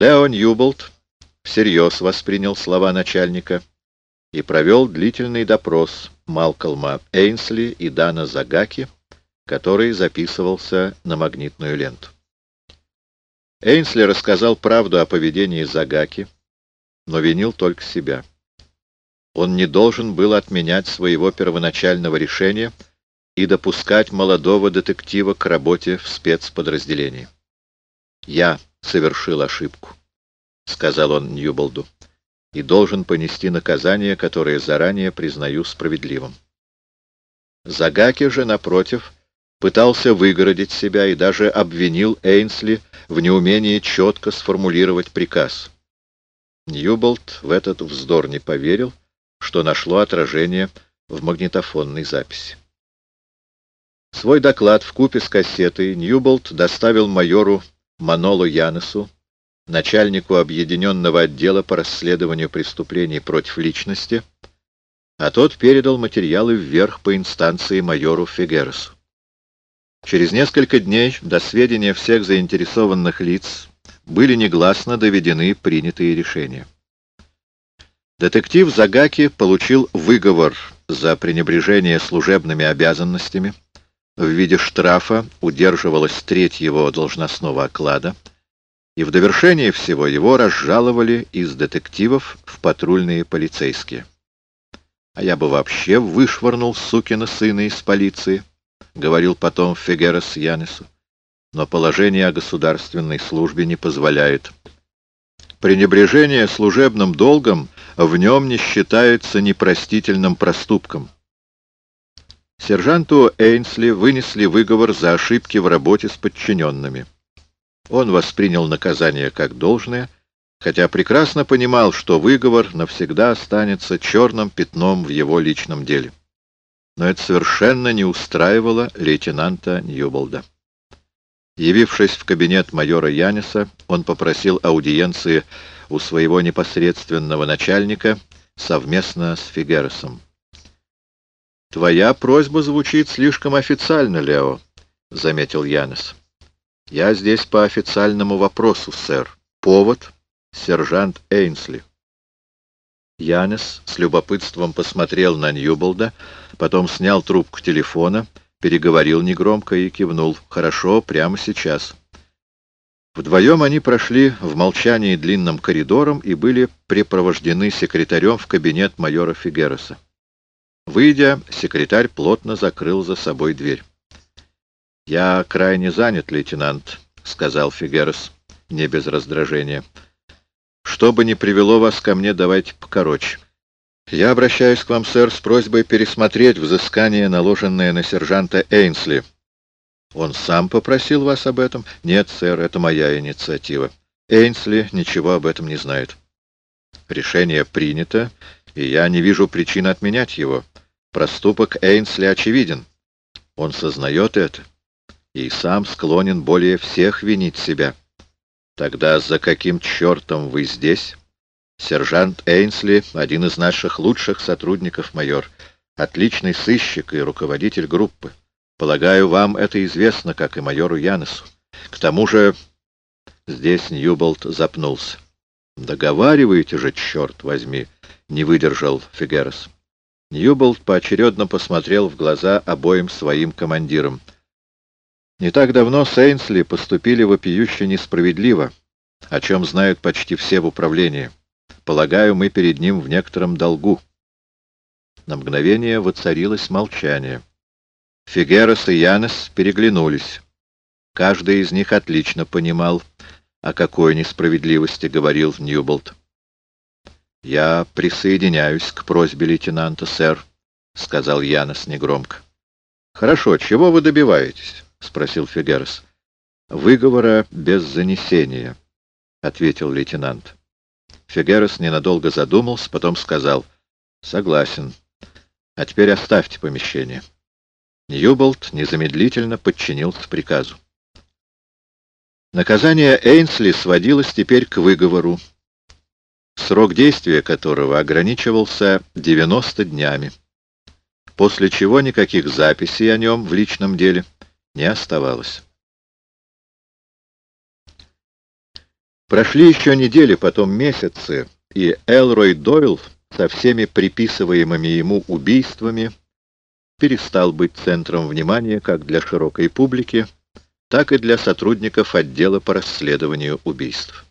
Леон Юболт всерьез воспринял слова начальника и провел длительный допрос Малкольма Эйнсли и Дана Загаки, который записывался на магнитную ленту. Эйнсли рассказал правду о поведении Загаки, но винил только себя. Он не должен был отменять своего первоначального решения и допускать молодого детектива к работе в спецподразделении. «Я совершил ошибку», — сказал он Ньюболду, — «и должен понести наказание, которое заранее признаю справедливым». Загаки же, напротив, пытался выгородить себя и даже обвинил Эйнсли в неумении четко сформулировать приказ. Ньюболт в этот вздор не поверил, что нашло отражение в магнитофонной записи. Свой доклад в купе с кассетой Ньюболт доставил майору Манолу Янесу, начальнику объединенного отдела по расследованию преступлений против личности, а тот передал материалы вверх по инстанции майору Фигересу. Через несколько дней до сведения всех заинтересованных лиц были негласно доведены принятые решения. Детектив Загаки получил выговор за пренебрежение служебными обязанностями, в виде штрафа удерживалась треть его должностного оклада, и в довершение всего его разжаловали из детективов в патрульные полицейские. А я бы вообще вышвырнул сукина сына из полиции, — говорил потом Фигерес Янесу, — но положение о государственной службе не позволяет. Пренебрежение служебным долгом в нем не считается непростительным проступком. Сержанту Эйнсли вынесли выговор за ошибки в работе с подчиненными. Он воспринял наказание как должное, хотя прекрасно понимал, что выговор навсегда останется черным пятном в его личном деле. Но это совершенно не устраивало лейтенанта Ньюболда. Явившись в кабинет майора Яниса, он попросил аудиенции у своего непосредственного начальника совместно с Фигересом. «Твоя просьба звучит слишком официально, Лео», — заметил Янис. «Я здесь по официальному вопросу, сэр. Повод — сержант Эйнсли». Янис с любопытством посмотрел на Ньюболда, потом снял трубку телефона, переговорил негромко и кивнул. «Хорошо, прямо сейчас». Вдвоем они прошли в молчании длинным коридором и были припровождены секретарем в кабинет майора Фигереса. Выйдя, секретарь плотно закрыл за собой дверь. «Я крайне занят, лейтенант», — сказал Фигерес, не без раздражения. «Что бы ни привело вас ко мне, давайте покороче. Я обращаюсь к вам, сэр, с просьбой пересмотреть взыскание, наложенное на сержанта Эйнсли». «Он сам попросил вас об этом?» «Нет, сэр, это моя инициатива. Эйнсли ничего об этом не знает». «Решение принято, и я не вижу причин отменять его». Проступок Эйнсли очевиден. Он сознает это и сам склонен более всех винить себя. Тогда за каким чертом вы здесь? Сержант Эйнсли — один из наших лучших сотрудников, майор. Отличный сыщик и руководитель группы. Полагаю, вам это известно, как и майору Янесу. К тому же... Здесь Ньюболт запнулся. «Договариваете же, черт возьми!» — не выдержал Фигерес. Ньюболт поочередно посмотрел в глаза обоим своим командирам. Не так давно Сейнсли поступили вопиюще несправедливо, о чем знают почти все в управлении. Полагаю, мы перед ним в некотором долгу. На мгновение воцарилось молчание. Фигерос и Янес переглянулись. Каждый из них отлично понимал, о какой несправедливости говорил Ньюболт. «Я присоединяюсь к просьбе лейтенанта, сэр», — сказал Янос негромко. «Хорошо, чего вы добиваетесь?» — спросил Фигерес. «Выговора без занесения», — ответил лейтенант. Фигерес ненадолго задумался, потом сказал. «Согласен. А теперь оставьте помещение». Ньюболт незамедлительно подчинился приказу. Наказание Эйнсли сводилось теперь к выговору, срок действия которого ограничивался 90 днями, после чего никаких записей о нем в личном деле не оставалось. Прошли еще недели, потом месяцы, и Элрой Дойл со всеми приписываемыми ему убийствами перестал быть центром внимания как для широкой публики, так и для сотрудников отдела по расследованию убийств.